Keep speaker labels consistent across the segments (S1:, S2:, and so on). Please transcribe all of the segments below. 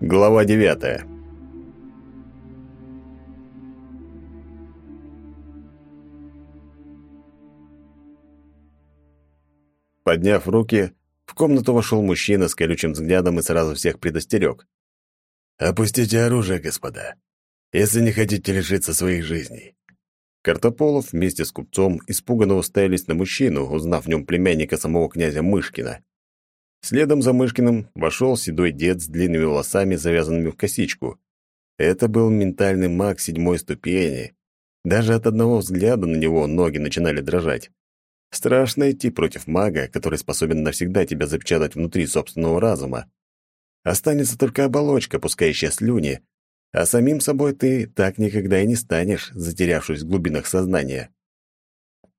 S1: Глава девятая. Подняв руки, в комнату вошел мужчина с колючим взглядом и сразу всех предостерег.
S2: «Опустите оружие, господа, если не хотите лишиться своих жизней».
S1: Картополов вместе с купцом испуганно уставились на мужчину, узнав в нем племянника самого князя Мышкина. Следом за Мышкиным вошел седой дед с длинными волосами, завязанными в косичку. Это был ментальный маг седьмой ступени. Даже от одного взгляда на него ноги начинали дрожать. Страшно идти против мага, который способен навсегда тебя запечатать внутри собственного разума. Останется только оболочка, пускающая слюни, а самим собой ты так никогда и не станешь, затерявшись в глубинах сознания.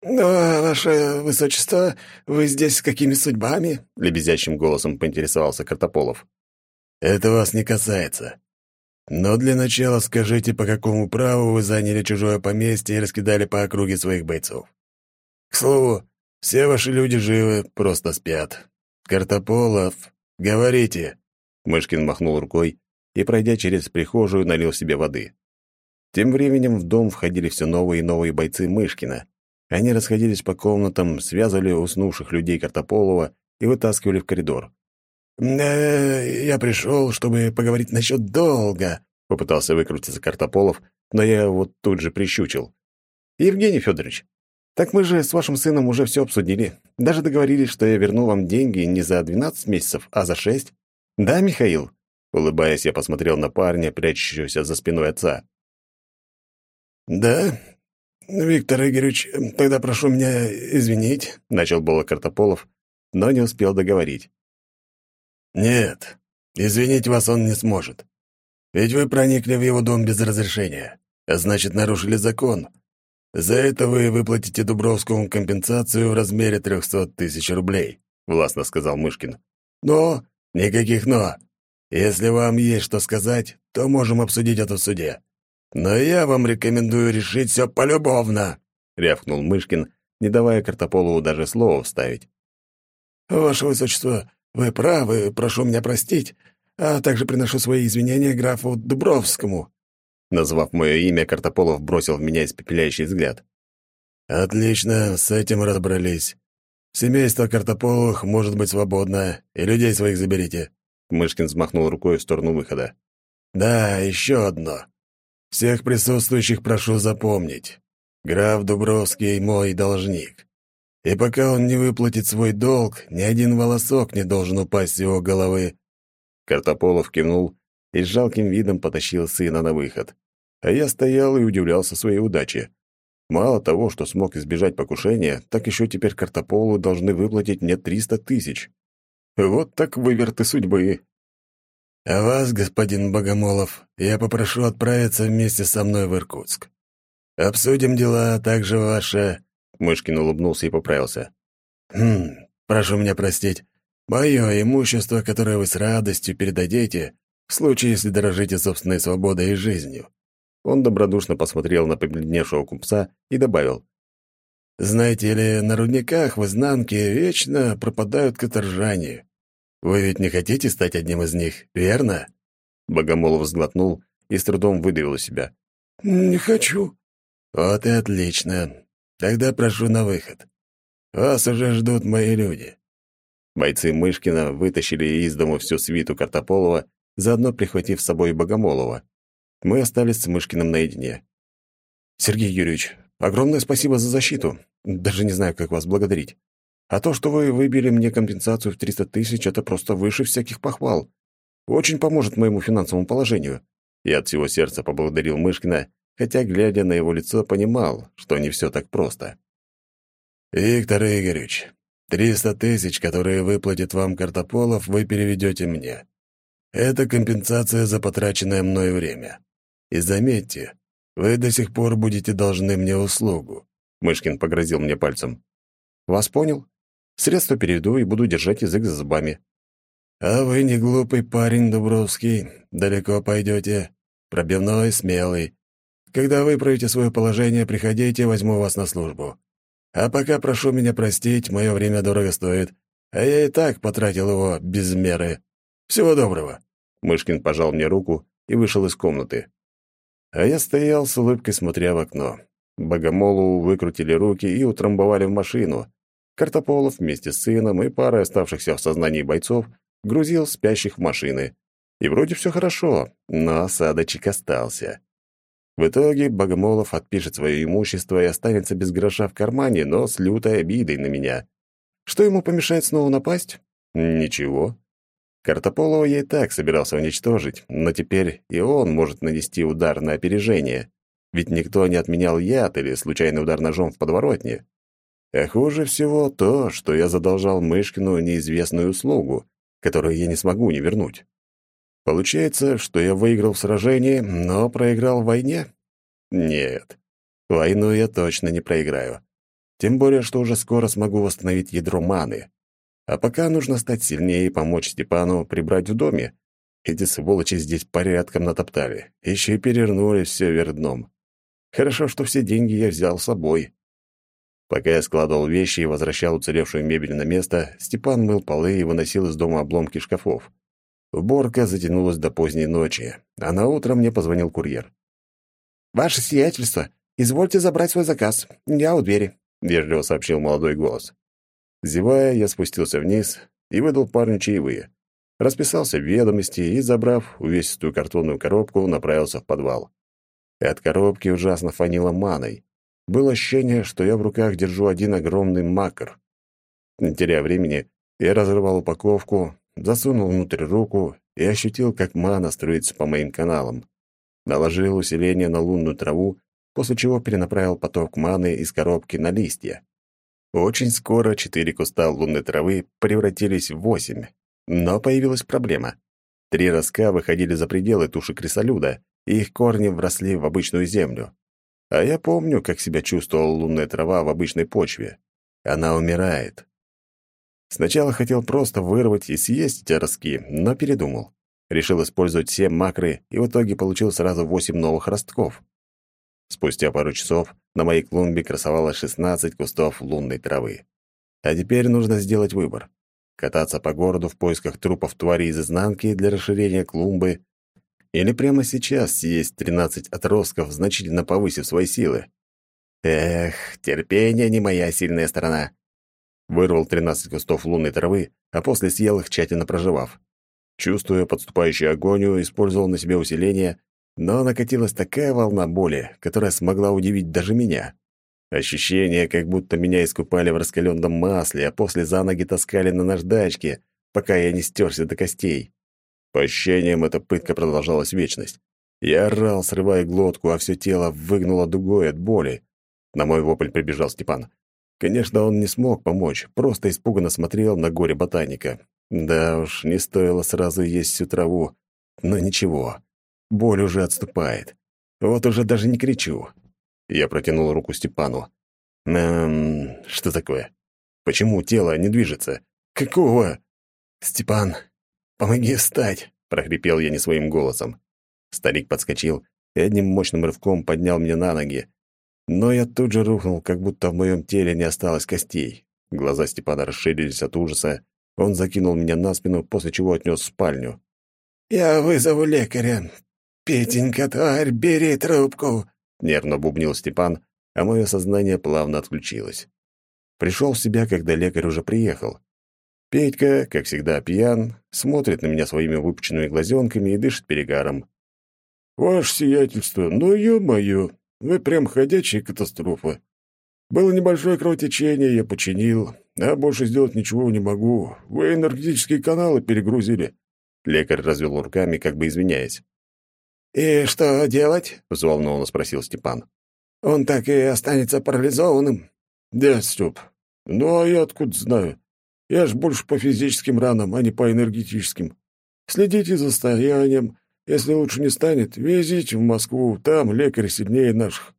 S3: «Но, ваше высочество, вы здесь с какими судьбами?» — лебезящим голосом поинтересовался Картополов.
S2: «Это вас не касается. Но для начала скажите, по какому праву вы заняли чужое поместье и раскидали по округе своих бойцов. К слову, все ваши люди живы, просто спят. Картополов, говорите!»
S1: Мышкин махнул рукой и, пройдя через прихожую, налил себе воды. Тем временем в дом входили все новые и новые бойцы Мышкина. Они расходились по комнатам, связывали уснувших людей Картополова и вытаскивали в коридор.
S3: «Э, «Я пришел, чтобы поговорить насчет долга», — попытался выкрутиться Картополов, но я вот тут же прищучил. «Евгений Федорович, так мы же с вашим сыном уже все обсудили. Даже договорились, что я верну вам деньги не за 12 месяцев, а за 6. Да, Михаил?» Улыбаясь, я посмотрел на парня, прячущегося за спиной отца.
S2: «Да, «Виктор Игоревич, тогда прошу меня извинить», — начал было Картополов, но не успел договорить. «Нет, извинить вас он не сможет. Ведь вы проникли в его дом без разрешения, а значит, нарушили закон. За это вы выплатите Дубровскому компенсацию в размере трехсот тысяч рублей», — властно сказал Мышкин. «Но никаких «но». Если вам есть что сказать, то можем обсудить это в суде. «Но я вам рекомендую решить все полюбовно», — рявкнул Мышкин, не давая Картополову даже слова вставить.
S3: «Ваше Высочество, вы правы, прошу меня простить, а также приношу свои извинения графу Дубровскому».
S1: Назвав мое имя, Картополов бросил в меня испепеляющий взгляд.
S2: «Отлично, с этим разобрались. Семейство Картополовых может быть свободно, и людей своих заберите».
S1: Мышкин взмахнул рукой в сторону выхода.
S2: «Да, еще одно. Всех присутствующих прошу запомнить. Граф Дубровский мой должник. И пока он не выплатит свой долг, ни один волосок не должен упасть с его головы».
S1: Картополов кивнул и с жалким видом потащил сына на выход. А я стоял и удивлялся своей удаче. Мало того, что смог избежать покушения, так еще теперь Картополу должны выплатить мне триста тысяч. Вот так выверты судьбы.
S2: А вас, господин Богомолов, я попрошу отправиться вместе со мной в Иркутск. Обсудим дела, а также ваше...»
S1: Мышкин улыбнулся и поправился.
S2: «Хм, прошу меня простить. Мое имущество, которое вы с радостью передадите, в случае, если дорожите собственной свободой и жизнью».
S1: Он добродушно посмотрел на побледневшего купца и добавил.
S2: «Знаете ли, на рудниках в изнанке вечно пропадают каторжане. Вы ведь не хотите стать одним из них, верно?»
S1: Богомолов сглотнул и с трудом выдавил себя.
S3: «Не хочу».
S2: «Вот и отлично. Тогда прошу на выход. Вас уже ждут мои люди».
S1: Бойцы Мышкина вытащили из дома всю свиту Картополова, заодно прихватив с собой Богомолова. Мы остались с Мышкиным наедине. «Сергей Юрьевич, огромное спасибо за защиту. Даже не знаю, как вас благодарить. А то, что вы выбили мне компенсацию в 300 тысяч, это просто выше всяких похвал. Очень поможет моему финансовому положению». Я от всего сердца поблагодарил Мышкина, хотя, глядя на его лицо, понимал, что не все так просто.
S2: «Виктор Игоревич, 300 тысяч, которые выплатит вам Картополов, вы переведете мне. Это компенсация за потраченное мной время. И заметьте, вы до сих пор будете должны мне услугу».
S1: Мышкин погрозил мне пальцем. «Вас понял. Средства переведу и буду держать язык за зубами.
S2: А вы не глупый парень, Дубровский. Далеко пойдете. Пробивной, смелый. Когда выправите свое положение, приходите, возьму вас на службу. А пока прошу меня простить, мое время дорого стоит, а я и так потратил его без меры. Всего доброго.
S1: Мышкин пожал мне руку и вышел из комнаты. А я стоял с улыбкой, смотря в окно. Богомолу выкрутили руки и утрамбовали в машину. Картополов вместе с сыном и парой оставшихся в сознании бойцов грузил спящих в машины. И вроде все хорошо, но осадочек остался. В итоге Богомолов отпишет свое имущество и останется без гроша в кармане, но с лютой обидой на меня. Что ему помешает снова напасть? Ничего. Картополова я и так собирался уничтожить, но теперь и он может нанести удар на опережение. Ведь никто не отменял яд или случайный удар ножом в подворотне. А хуже всего то, что я задолжал Мышкину неизвестную услугу, которую я не смогу не вернуть. Получается, что я выиграл в сражении, но проиграл в войне? Нет. Войну я точно не проиграю. Тем более, что уже скоро смогу восстановить ядро маны. А пока нужно стать сильнее и помочь Степану прибрать в доме. Эти сволочи здесь порядком натоптали. Еще и перевернули все вверх дном. Хорошо, что все деньги я взял с собой. Пока я складывал вещи и возвращал уцелевшую мебель на место, Степан мыл полы и выносил из дома обломки шкафов. Уборка затянулась до поздней ночи, а на утро мне позвонил курьер. «Ваше сиятельство, извольте забрать свой заказ. Я у двери», — вежливо сообщил молодой голос. Зевая, я спустился вниз и выдал парню чаевые. Расписался в ведомости и, забрав увесистую картонную коробку, направился в подвал. От коробки ужасно фанило маной. Было ощущение, что я в руках держу один огромный макар. Не теряя времени, я разорвал упаковку, засунул внутрь руку и ощутил, как мана струится по моим каналам. Наложил усиление на лунную траву, после чего перенаправил поток маны из коробки на листья. Очень скоро четыре куста лунной травы превратились в восемь. Но появилась проблема. Три ростка выходили за пределы туши крысолюда, и их корни вросли в обычную землю. А я помню, как себя чувствовала лунная трава в обычной почве. Она умирает. Сначала хотел просто вырвать и съесть эти ростки, но передумал. Решил использовать все макры и в итоге получил сразу восемь новых ростков. Спустя пару часов на моей клумбе красовалось 16 кустов лунной травы. А теперь нужно сделать выбор. Кататься по городу в поисках трупов тварей из изнанки для расширения клумбы или прямо сейчас съесть 13 отростков, значительно повысив свои силы. Эх, терпение не моя сильная сторона. Вырвал 13 кустов лунной травы, а после съел их, тщательно проживав. Чувствуя подступающую агонию, использовал на себе усиление, но накатилась такая волна боли, которая смогла удивить даже меня. Ощущение, как будто меня искупали в раскаленном масле, а после за ноги таскали на наждачке, пока я не стерся до костей. По ощущениям, эта пытка продолжалась вечность. Я орал, срывая глотку, а все тело выгнуло дугой от боли. На мой вопль прибежал Степан. Конечно, он не смог помочь, просто испуганно смотрел на горе ботаника. Да уж, не стоило сразу есть всю траву. Но ничего, боль уже отступает. Вот уже даже не кричу. Я протянул руку Степану. «Эм, что такое? Почему тело не движется? Какого?» «Степан, «Помоги встать!» — прохрипел я не своим голосом. Старик подскочил и одним мощным рывком поднял меня на ноги. Но я тут же рухнул, как будто в моем теле не осталось костей. Глаза Степана расширились от ужаса. Он закинул меня на спину, после чего отнес в спальню. «Я вызову лекаря. Петенька, тварь, бери трубку!» — нервно бубнил Степан, а мое сознание плавно отключилось. Пришел в себя, когда лекарь уже приехал. Петька, как всегда пьян, смотрит на меня своими выпученными глазенками и дышит перегаром. «Ваше сиятельство, ну ё-моё, вы прям ходячая катастрофа. Было небольшое кровотечение, я починил, а больше сделать ничего не могу. Вы энергетические каналы перегрузили». Лекарь развел руками, как бы извиняясь. «И что делать?» — взволнованно спросил Степан. «Он так и останется парализованным?» «Да, Степ. Ну, а я откуда знаю? Я ж больше по физическим ранам, а не по энергетическим. Следите за состоянием. Если лучше не станет, везите в Москву, там лекарь сильнее наших».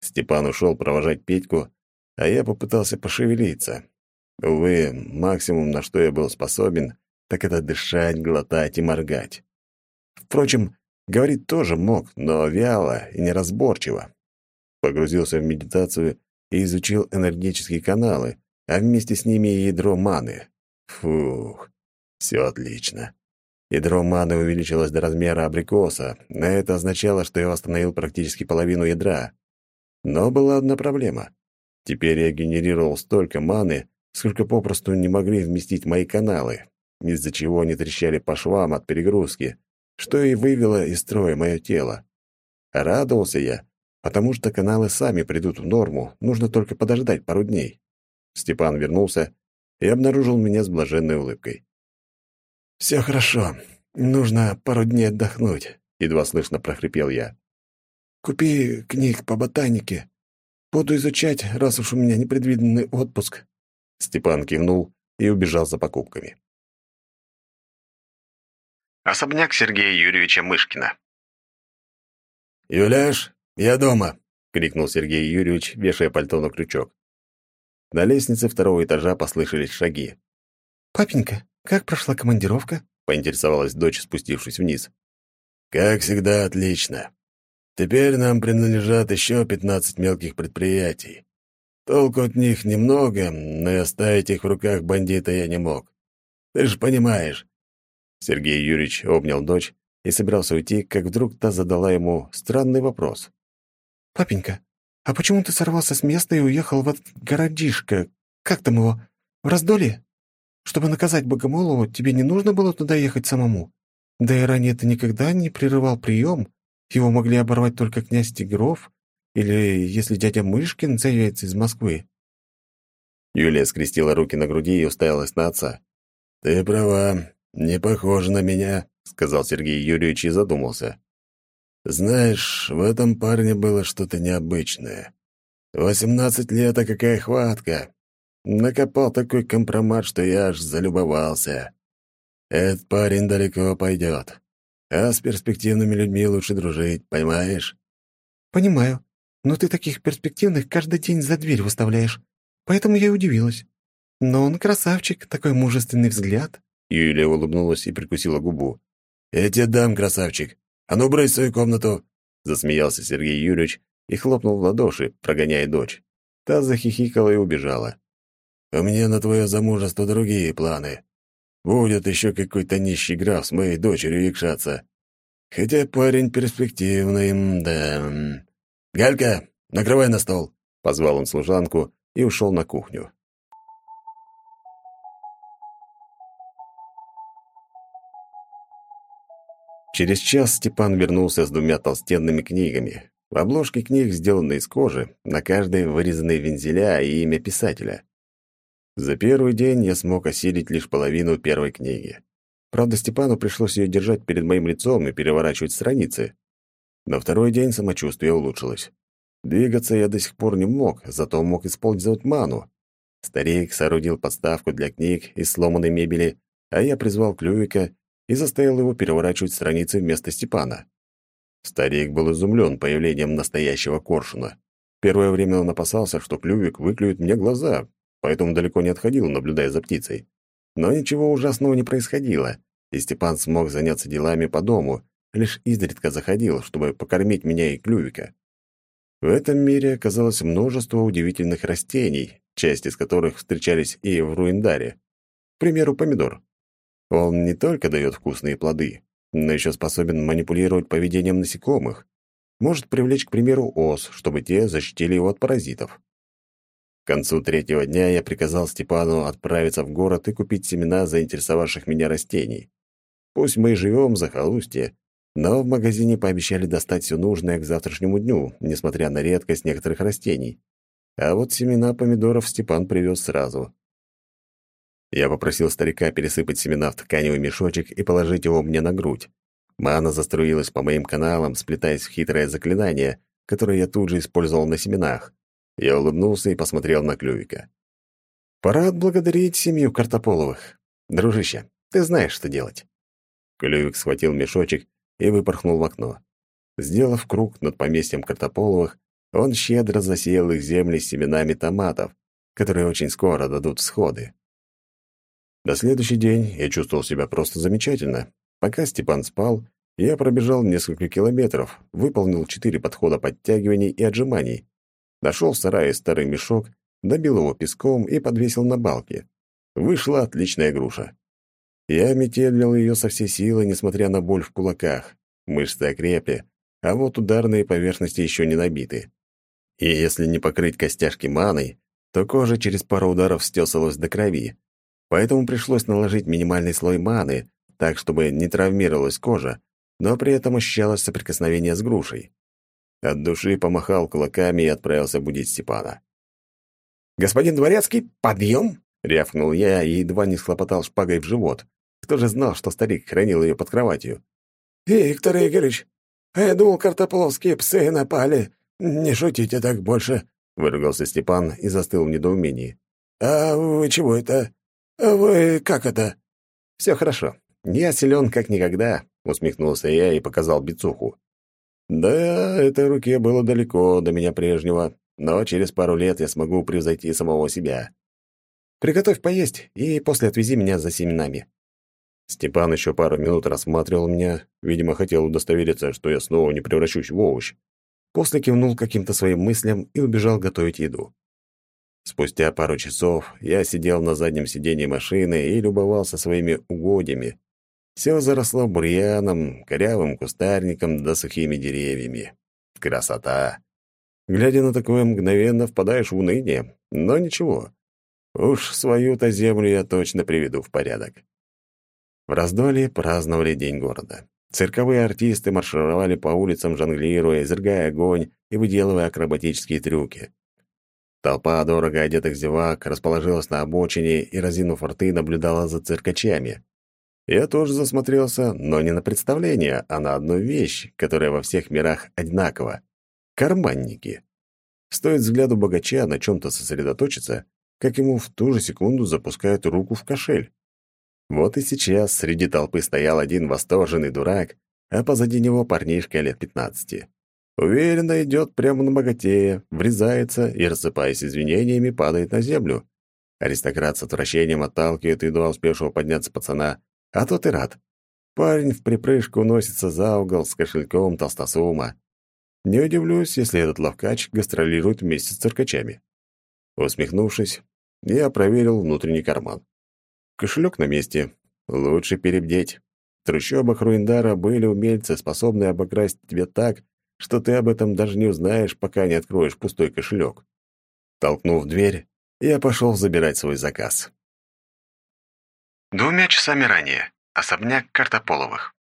S1: Степан ушел провожать Петьку, а я попытался пошевелиться. Увы, максимум, на что я был способен, так это дышать, глотать и моргать. Впрочем, говорить тоже мог, но вяло и неразборчиво. Погрузился в медитацию и изучил энергетические каналы, а вместе с ними и ядро маны. Фух, все отлично. Ядро маны увеличилось до размера абрикоса, а это означало, что я восстановил практически половину ядра. Но была одна проблема. Теперь я генерировал столько маны, сколько попросту не могли вместить мои каналы, из-за чего они трещали по швам от перегрузки, что и вывело из строя мое тело. Радовался я, потому что каналы сами придут в норму, нужно только подождать пару дней. Степан вернулся и обнаружил меня с блаженной улыбкой.
S2: «Все хорошо. Нужно пару дней отдохнуть», — едва слышно прохрипел я. «Купи книг по ботанике. Буду изучать, раз уж у меня непредвиденный отпуск».
S1: Степан кивнул и убежал за покупками.
S4: Особняк Сергея Юрьевича Мышкина.
S2: «Юляш, я дома!»
S1: — крикнул Сергей Юрьевич, вешая пальто на крючок. На лестнице второго этажа послышались шаги.
S3: «Папенька, «Как прошла командировка?»
S1: — поинтересовалась дочь, спустившись вниз.
S2: «Как всегда, отлично. Теперь нам принадлежат еще пятнадцать мелких предприятий. Толку от них немного, но и оставить их в руках бандита я не мог. Ты же понимаешь».
S1: Сергей Юрьевич обнял дочь и собирался уйти, как вдруг та задала ему странный вопрос.
S3: «Папенька, а почему ты сорвался с места и уехал в этот городишко? Как там его? В раздолье?» Чтобы наказать Богомолову, тебе не нужно было туда ехать самому. Да и ранее ты никогда не прерывал прием. Его могли оборвать только князь Тигров или если дядя Мышкин заявится из Москвы».
S1: Юлия скрестила руки на груди и уставилась на отца.
S2: «Ты права, не похоже на меня», — сказал Сергей Юрьевич и задумался. «Знаешь, в этом парне было что-то необычное. Восемнадцать лет, а какая хватка! Накопал такой компромат, что я аж залюбовался. Этот парень далеко пойдет. А с перспективными людьми лучше дружить, понимаешь?
S3: Понимаю. Но ты таких перспективных каждый день за дверь выставляешь. Поэтому я и удивилась. Но он красавчик, такой мужественный взгляд.
S1: Юлия улыбнулась и прикусила губу.
S2: «Я тебе дам, красавчик. А ну, брысь свою комнату!»
S1: Засмеялся Сергей Юрьевич и хлопнул в ладоши, прогоняя дочь. Та захихикала и убежала.
S2: У меня на твое замужество другие планы. Будет еще какой-то нищий граф с моей дочерью якшаться. Хотя парень перспективный, да. Галька, накрывай на стол!»
S1: Позвал он служанку и ушел на кухню. Через час Степан вернулся с двумя толстенными книгами. В обложке книг сделаны из кожи, на каждой вырезаны вензеля и имя писателя. За первый день я смог осилить лишь половину первой книги. Правда, Степану пришлось ее держать перед моим лицом и переворачивать страницы. На второй день самочувствие улучшилось. Двигаться я до сих пор не мог, зато мог использовать ману. Старик соорудил подставку для книг из сломанной мебели, а я призвал Клювика и заставил его переворачивать страницы вместо Степана. Старик был изумлен появлением настоящего коршуна. Первое время он опасался, что Клювик выклюет мне глаза, поэтому далеко не отходил, наблюдая за птицей. Но ничего ужасного не происходило, и Степан смог заняться делами по дому, лишь изредка заходил, чтобы покормить меня и клювика. В этом мире оказалось множество удивительных растений, часть из которых встречались и в Руиндаре. К примеру, помидор. Он не только дает вкусные плоды, но еще способен манипулировать поведением насекомых. Может привлечь, к примеру, ос, чтобы те защитили его от паразитов. К концу третьего дня я приказал Степану отправиться в город и купить семена заинтересовавших меня растений. Пусть мы и живем в захолустье, но в магазине пообещали достать все нужное к завтрашнему дню, несмотря на редкость некоторых растений. А вот семена помидоров Степан привез сразу. Я попросил старика пересыпать семена в тканевый мешочек и положить его мне на грудь. Мана заструилась по моим каналам, сплетаясь в хитрое заклинание, которое я тут же использовал на семенах. Я улыбнулся и посмотрел на Клювика. «Пора отблагодарить семью Картополовых. Дружище, ты знаешь, что делать». Клювик схватил мешочек и выпорхнул в окно. Сделав круг над поместьем Картополовых, он щедро засеял их земли семенами томатов, которые очень скоро дадут всходы. На следующий день я чувствовал себя просто замечательно. Пока Степан спал, я пробежал несколько километров, выполнил четыре подхода подтягиваний и отжиманий. Нашел в сарае старый мешок, добил его песком и подвесил на балке. Вышла отличная груша. Я метелил ее со всей силы, несмотря на боль в кулаках. Мышцы окрепли, а вот ударные поверхности еще не набиты. И если не покрыть костяшки маной, то кожа через пару ударов стесалась до крови. Поэтому пришлось наложить минимальный слой маны, так, чтобы не травмировалась кожа, но при этом ощущалось соприкосновение с грушей. От души помахал кулаками и отправился будить Степана.
S3: «Господин Дворецкий, подъем!»
S1: — рявкнул я и едва не схлопотал шпагой в живот. Кто же знал, что старик хранил ее под кроватью?
S3: «Виктор Игоревич, а я думал, картополовские псы напали. Не шутите так больше», — выругался Степан и застыл в недоумении. «А вы чего это? А вы как это?»
S1: «Все хорошо. Я силен как никогда», — усмехнулся я и показал бицуху. «Да, этой руке было далеко до меня прежнего, но через пару лет я смогу превзойти самого себя. Приготовь поесть и после отвези меня за семенами». Степан еще пару минут рассматривал меня, видимо, хотел удостовериться, что я снова не превращусь в овощ. После кивнул каким-то своим мыслям и убежал готовить еду. Спустя пару часов я сидел на заднем сиденье машины и любовался своими угодьями. Все заросло бурьяном, корявым кустарником да сухими деревьями. Красота! Глядя на такое, мгновенно впадаешь в уныние, но ничего. Уж свою-то землю я точно приведу в порядок. В раздолье праздновали День города. Цирковые артисты маршировали по улицам, жонглируя, изрыгая огонь и выделывая акробатические трюки. Толпа дорого одетых зевак расположилась на обочине и, разинув рты, наблюдала за циркачами. Я тоже засмотрелся, но не на представление, а на одну вещь, которая во всех мирах одинакова — карманники. Стоит взгляду богача на чем-то сосредоточиться, как ему в ту же секунду запускают руку в кошель. Вот и сейчас среди толпы стоял один восторженный дурак, а позади него парнишка лет пятнадцати. Уверенно идет прямо на богатея, врезается и, рассыпаясь извинениями, падает на землю. Аристократ с отвращением отталкивает едва успевшего подняться пацана, а тот и рад. Парень в припрыжку носится за угол с кошельком толстосума. Не удивлюсь, если этот ловкач гастролирует вместе с циркачами. Усмехнувшись, я проверил внутренний карман. Кошелек на месте. Лучше перебдеть. В трущобах Руиндара были умельцы, способные обокрасть тебя так, что ты об этом даже не узнаешь, пока не откроешь пустой кошелек. Толкнув дверь, я пошел забирать свой заказ.
S4: Двумя часами ранее. Особняк Картополовых.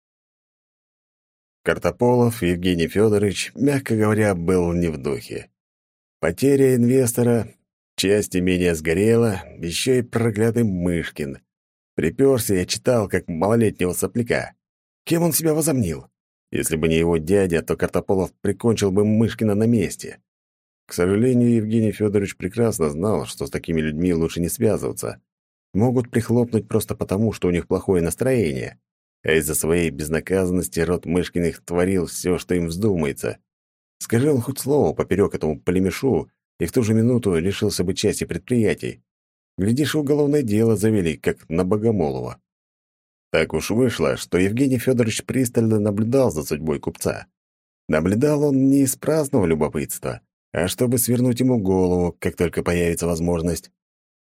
S1: Картополов Евгений Федорович, мягко говоря, был не в духе. Потеря инвестора Часть имения сгорела, еще и проклятый Мышкин. Приперся я читал, как малолетнего сопляка. Кем он себя возомнил? Если бы не его дядя, то Картополов прикончил бы Мышкина на месте. К сожалению, Евгений Федорович прекрасно знал, что с такими людьми лучше не связываться. Могут прихлопнуть просто потому, что у них плохое настроение. А из-за своей безнаказанности род Мышкиных творил все, что им вздумается. Скажи он хоть слово поперек этому племешу, и в ту же минуту лишился бы части предприятий. Глядишь, уголовное дело завели, как на Богомолова. Так уж вышло, что Евгений Федорович пристально наблюдал за судьбой купца. Наблюдал он не из праздного любопытства, а чтобы свернуть ему голову, как только появится возможность.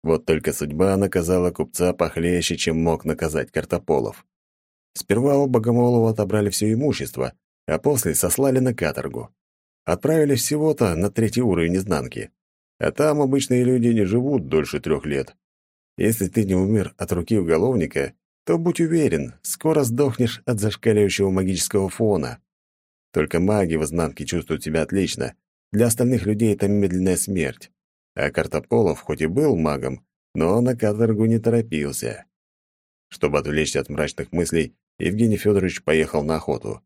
S1: Вот только судьба наказала купца похлеще, чем мог наказать Картополов. Сперва у Богомолова отобрали все имущество, а после сослали на каторгу. Отправили всего-то на третий уровень изнанки. А там обычные люди не живут дольше трех лет. Если ты не умер от руки уголовника, то будь уверен, скоро сдохнешь от зашкаливающего магического фона. Только маги в изнанке чувствуют себя отлично. Для остальных людей это медленная смерть. А Картополов хоть и был магом, но на каторгу не торопился. Чтобы отвлечься от мрачных мыслей, Евгений Федорович поехал на охоту.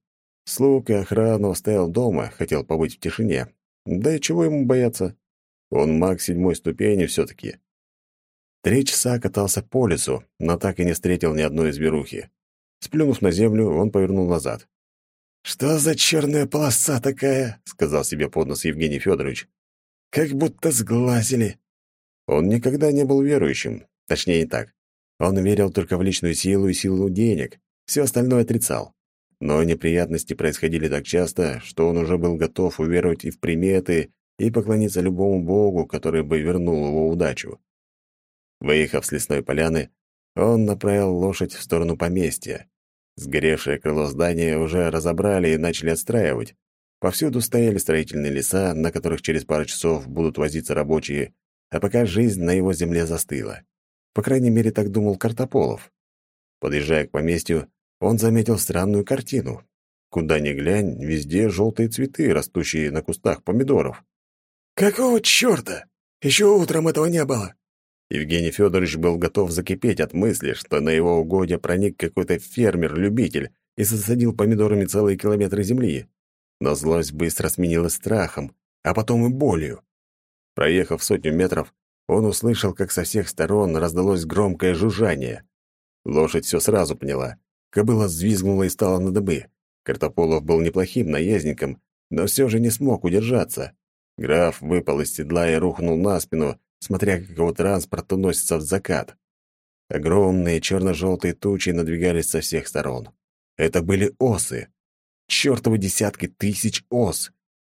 S1: Слуг и охрану оставил дома, хотел побыть в тишине. Да и чего ему бояться? Он маг седьмой ступени все-таки. Три часа катался по лесу, но так и не встретил ни одной зверухи. Сплюнув на землю, он повернул назад. «Что за черная полоса такая?» — сказал себе под нос Евгений Федорович. «Как будто сглазили». Он никогда не был верующим. Точнее, так. Он верил только в личную силу и силу денег. Все остальное отрицал. Но неприятности происходили так часто, что он уже был готов уверовать и в приметы, и поклониться любому богу, который бы вернул его удачу. Выехав с лесной поляны, он направил лошадь в сторону поместья. Сгоревшее крыло здания уже разобрали и начали отстраивать. Повсюду стояли строительные леса, на которых через пару часов будут возиться рабочие, а пока жизнь на его земле застыла. По крайней мере, так думал Картополов. Подъезжая к поместью, он заметил странную картину. Куда ни глянь, везде желтые цветы, растущие на кустах помидоров.
S2: «Какого чёрта? Еще утром этого не было!»
S1: Евгений Федорович был готов закипеть от мысли, что на его угодье проник какой-то фермер-любитель и засадил помидорами целые километры земли. Но злость быстро сменилась страхом, а потом и болью. Проехав сотню метров, он услышал, как со всех сторон раздалось громкое жужжание. Лошадь все сразу поняла. Кобыла взвизгнула и стала на дыбы. Картополов был неплохим наездником, но все же не смог удержаться. Граф выпал из седла и рухнул на спину, смотря как его транспорт уносится в закат. Огромные черно-желтые тучи надвигались со всех сторон. Это были осы. Чёртовы десятки тысяч ос.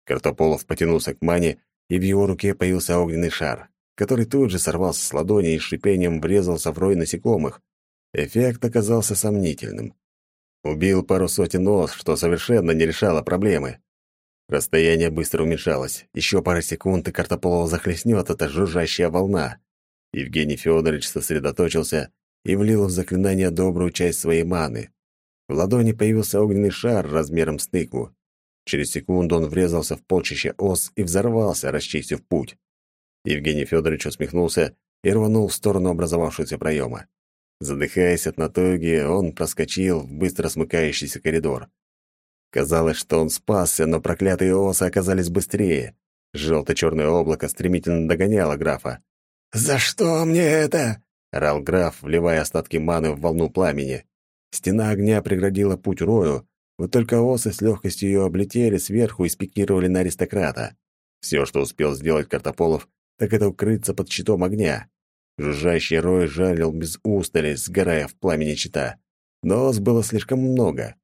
S1: Картополов потянулся к мане, и в его руке появился огненный шар, который тут же сорвался с ладони и шипением врезался в рой насекомых. Эффект оказался сомнительным. Убил пару сотен ос, что совершенно не решало проблемы. Расстояние быстро уменьшалось. Еще пара секунд, и Картополова захлестнет эта жужжащая волна. Евгений Федорович сосредоточился и влил в заклинание добрую часть своей маны. В ладони появился огненный шар размером с тыкву. Через секунду он врезался в полчище ос и взорвался, расчистив путь. Евгений Федорович усмехнулся и рванул в сторону образовавшегося проема. Задыхаясь от натуги, он проскочил в быстро смыкающийся коридор. Казалось, что он спасся, но проклятые осы оказались быстрее. Желто-черное облако стремительно догоняло графа.
S2: «За что мне это?»
S1: — орал граф, вливая остатки маны в волну пламени. Стена огня преградила путь Рою, вот только осы с легкостью ее облетели сверху и спикировали на аристократа. Все, что успел сделать Картополов, так это укрыться под щитом огня. Жужжащий рой жалил без устали, сгорая в пламени щита. Но ос было слишком много.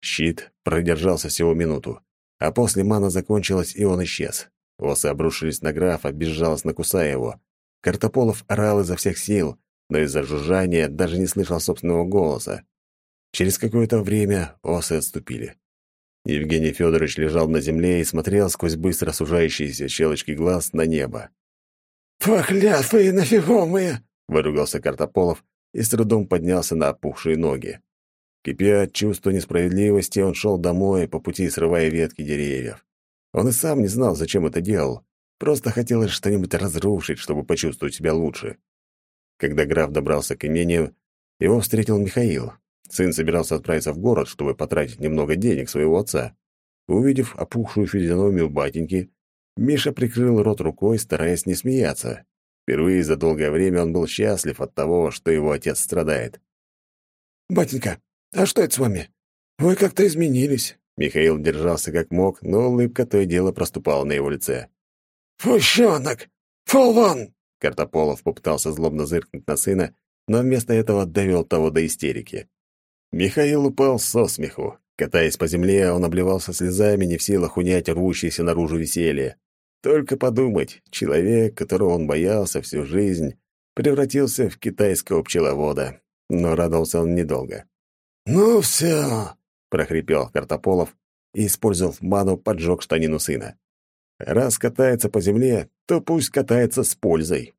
S1: Щит продержался всего минуту, а после мана закончилась, и он исчез. Осы обрушились на графа, безжалостно кусая его. Картополов орал изо всех сил, но из-за жужжания даже не слышал собственного голоса. Через какое-то время осы отступили. Евгений Федорович лежал на земле и смотрел сквозь быстро сужающиеся щелочки глаз на небо.
S2: «Проклятые нафигомые!»
S1: — выругался Картополов и с трудом поднялся на опухшие ноги. Кипя от чувства несправедливости, он шел домой, по пути срывая ветки деревьев. Он и сам не знал, зачем это делал. Просто хотелось что-нибудь разрушить, чтобы почувствовать себя лучше. Когда граф добрался к имению, его встретил Михаил. Сын собирался отправиться в город, чтобы потратить немного денег своего отца. Увидев опухшую физиономию батеньки, Миша прикрыл рот рукой, стараясь не смеяться. Впервые за долгое время он был счастлив от того, что его отец страдает.
S2: «Батенька, а что это с вами? Вы как-то изменились».
S1: Михаил держался как мог, но улыбка то и дело проступала на его лице.
S2: «Фущенок! Фул вон!»
S1: Картополов попытался злобно зыркнуть на сына, но вместо этого довел того до истерики. Михаил упал со смеху. Катаясь по земле, он обливался слезами, не в силах унять рвущееся наружу веселье. Только подумать, человек, которого он боялся всю жизнь, превратился в китайского пчеловода. Но радовался он недолго.
S2: «Ну все!»
S1: — прохрипел Картополов и, использовав ману, поджег штанину сына. Раз катается по земле, то пусть катается с пользой.